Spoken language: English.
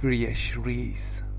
Friedrich Ries.